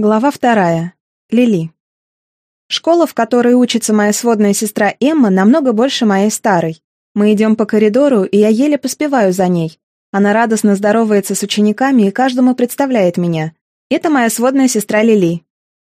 Глава вторая. Лили. Школа, в которой учится моя сводная сестра Эмма, намного больше моей старой. Мы идем по коридору, и я еле поспеваю за ней. Она радостно здоровается с учениками и каждому представляет меня. Это моя сводная сестра Лили.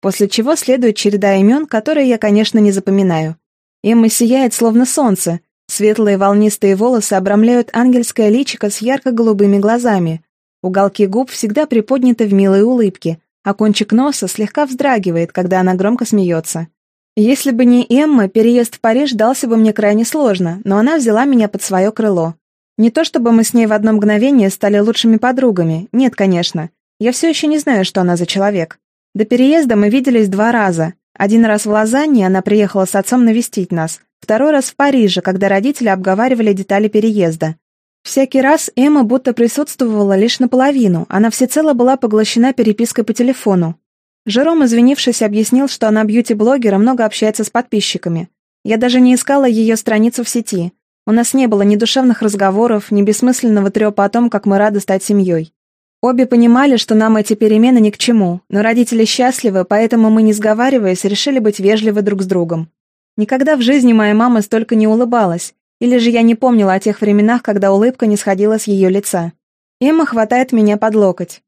После чего следует череда имен, которые я, конечно, не запоминаю. Эмма сияет, словно солнце. Светлые волнистые волосы обрамляют ангельское личико с ярко-голубыми глазами. Уголки губ всегда приподняты в милой улыбке – а кончик носа слегка вздрагивает, когда она громко смеется. Если бы не Эмма, переезд в Париж дался бы мне крайне сложно, но она взяла меня под свое крыло. Не то чтобы мы с ней в одно мгновение стали лучшими подругами, нет, конечно. Я все еще не знаю, что она за человек. До переезда мы виделись два раза. Один раз в Лозанне она приехала с отцом навестить нас, второй раз в Париже, когда родители обговаривали детали переезда. Всякий раз Эмма будто присутствовала лишь наполовину, она всецело была поглощена перепиской по телефону. Жером, извинившись, объяснил, что она бьюти-блогер и много общается с подписчиками. Я даже не искала ее страницу в сети. У нас не было ни душевных разговоров, ни бессмысленного трепа о том, как мы рады стать семьей. Обе понимали, что нам эти перемены ни к чему, но родители счастливы, поэтому мы, не сговариваясь, решили быть вежливы друг с другом. Никогда в жизни моя мама столько не улыбалась, или же я не помнила о тех временах, когда улыбка не сходила с ее лица. Эмма хватает меня под локоть.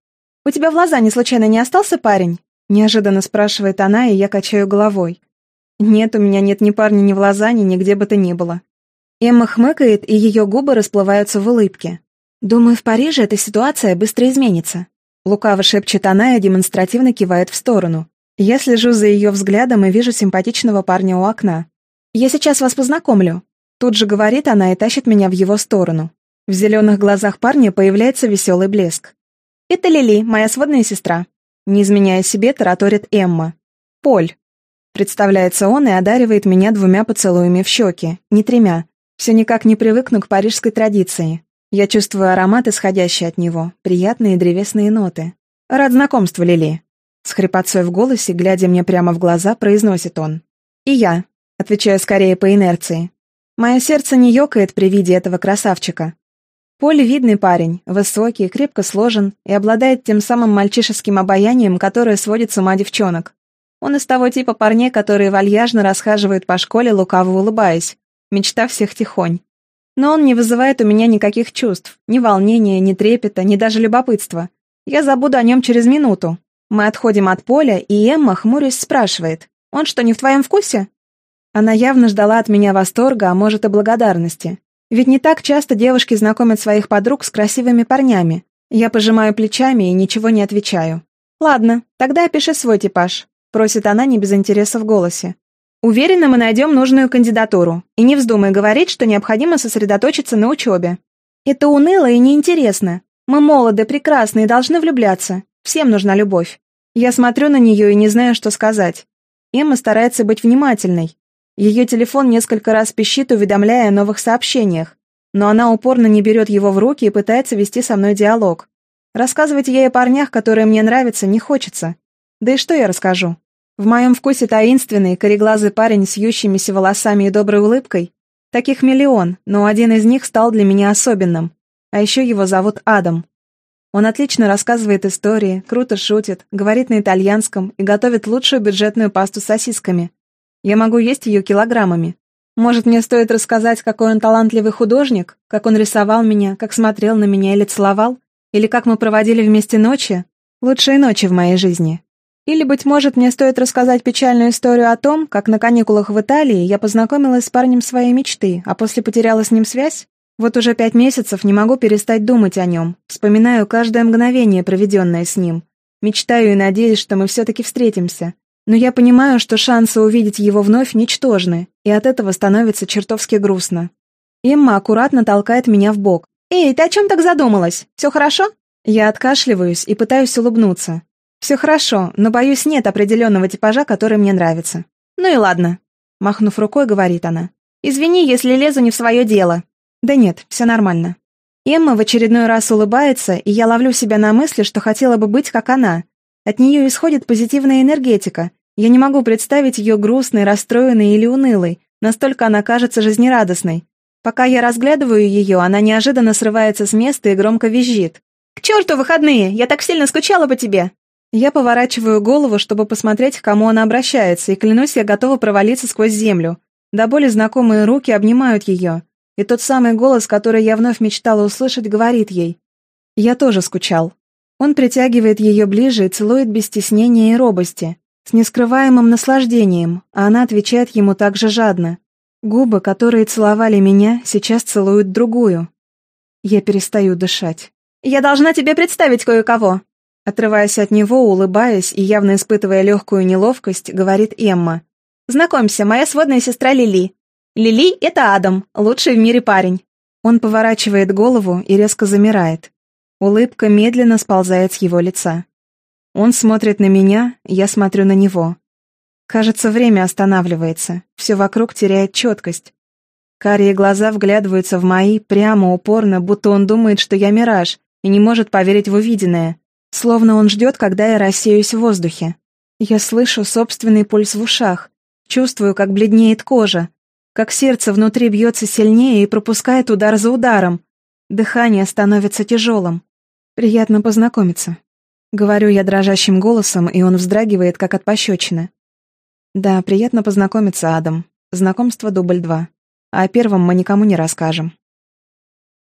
«У тебя в Лозанне случайно не остался парень?» Неожиданно спрашивает она, и я качаю головой. «Нет, у меня нет ни парня ни в Лозанне, ни где бы то ни было». Эмма хмыкает, и ее губы расплываются в улыбке. «Думаю, в Париже эта ситуация быстро изменится». Лукаво шепчет она и демонстративно кивает в сторону. Я слежу за ее взглядом и вижу симпатичного парня у окна. «Я сейчас вас познакомлю», Тут же говорит она и тащит меня в его сторону. В зеленых глазах парня появляется веселый блеск. «Это Лили, моя сводная сестра». Не изменяя себе, тараторит Эмма. «Поль». Представляется он и одаривает меня двумя поцелуями в щеки, не тремя. Все никак не привыкну к парижской традиции. Я чувствую аромат, исходящий от него, приятные древесные ноты. «Рад знакомству, Лили». С хрипотцой в голосе, глядя мне прямо в глаза, произносит он. «И я», отвечаю скорее по инерции. Мое сердце не ёкает при виде этого красавчика. Поль видный парень, высокий, крепко сложен и обладает тем самым мальчишеским обаянием, которое сводит с ума девчонок. Он из того типа парней, которые вальяжно расхаживают по школе, лукаво улыбаясь. Мечта всех тихонь. Но он не вызывает у меня никаких чувств, ни волнения, ни трепета, ни даже любопытства. Я забуду о нем через минуту. Мы отходим от поля, и Эмма, хмурясь, спрашивает. «Он что, не в твоем вкусе?» Она явно ждала от меня восторга, а может и благодарности. Ведь не так часто девушки знакомят своих подруг с красивыми парнями. Я пожимаю плечами и ничего не отвечаю. «Ладно, тогда опиши свой типаж», — просит она не без интереса в голосе. «Уверена, мы найдем нужную кандидатуру. И не вздумай говорить, что необходимо сосредоточиться на учебе. Это уныло и неинтересно. Мы молоды, прекрасны и должны влюбляться. Всем нужна любовь. Я смотрю на нее и не знаю, что сказать. Эмма старается быть внимательной, ее телефон несколько раз пищит, уведомляя о новых сообщениях, но она упорно не берет его в руки и пытается вести со мной диалог. Рассказывать ей о парнях, которые мне нравятся, не хочется. Да и что я расскажу? В моем вкусе таинственный, кореглазый парень с ющимися волосами и доброй улыбкой. Таких миллион, но один из них стал для меня особенным. А еще его зовут Адам. Он отлично рассказывает истории, круто шутит, говорит на итальянском и готовит лучшую бюджетную пасту с сосисками. Я могу есть ее килограммами. Может, мне стоит рассказать, какой он талантливый художник, как он рисовал меня, как смотрел на меня или целовал, или как мы проводили вместе ночи, лучшие ночи в моей жизни. Или, быть может, мне стоит рассказать печальную историю о том, как на каникулах в Италии я познакомилась с парнем своей мечты, а после потеряла с ним связь? Вот уже пять месяцев не могу перестать думать о нем, вспоминаю каждое мгновение, проведенное с ним. Мечтаю и надеюсь, что мы все-таки встретимся, но я понимаю, что шансы увидеть его вновь ничтожны, и от этого становится чертовски грустно. Эмма аккуратно толкает меня в бок. «Эй, ты о чем так задумалась? Все хорошо?» Я откашливаюсь и пытаюсь улыбнуться. «Все хорошо, но, боюсь, нет определенного типажа, который мне нравится». «Ну и ладно», — махнув рукой, говорит она. «Извини, если лезу не в свое дело». «Да нет, все нормально». Эмма в очередной раз улыбается, и я ловлю себя на мысли, что хотела бы быть как она. От нее исходит позитивная энергетика, я не могу представить ее грустной, расстроенной или унылой, настолько она кажется жизнерадостной. Пока я разглядываю ее, она неожиданно срывается с места и громко визжит. «К черту выходные! Я так сильно скучала по тебе!» Я поворачиваю голову, чтобы посмотреть, к кому она обращается, и клянусь, я готова провалиться сквозь землю. До боли знакомые руки обнимают ее, и тот самый голос, который я вновь мечтала услышать, говорит ей. Я тоже скучал. Он притягивает ее ближе и целует без стеснения и робости, с нескрываемым наслаждением, а она отвечает ему так же жадно. Губы, которые целовали меня, сейчас целуют другую. Я перестаю дышать. «Я должна тебе представить кое-кого!» Отрываясь от него, улыбаясь и явно испытывая легкую неловкость, говорит Эмма. «Знакомься, моя сводная сестра Лили. Лили — это Адам, лучший в мире парень». Он поворачивает голову и резко замирает. Улыбка медленно сползает с его лица. Он смотрит на меня, я смотрю на него. Кажется, время останавливается, все вокруг теряет четкость. Карие глаза вглядываются в мои, прямо, упорно, будто он думает, что я мираж, и не может поверить в увиденное. Словно он ждет, когда я рассеюсь в воздухе. Я слышу собственный пульс в ушах, чувствую, как бледнеет кожа, как сердце внутри бьется сильнее и пропускает удар за ударом. Дыхание становится тяжелым. Приятно познакомиться. Говорю я дрожащим голосом, и он вздрагивает, как от пощечины. Да, приятно познакомиться, Адам. Знакомство дубль два. О первом мы никому не расскажем.